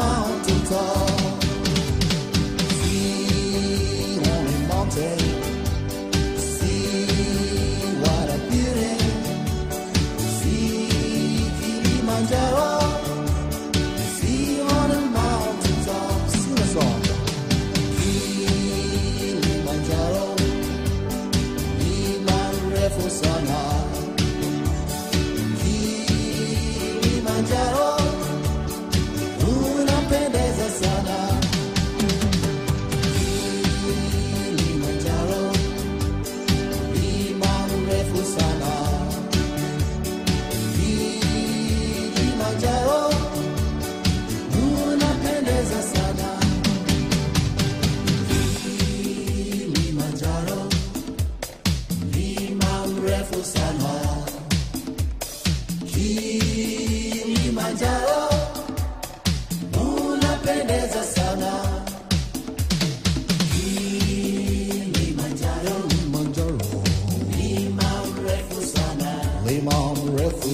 mountain. Kilimanjaro munapendeza sana. Kilimanjaro Kilimanjaro, mlima mrefu sana, mlima mrefu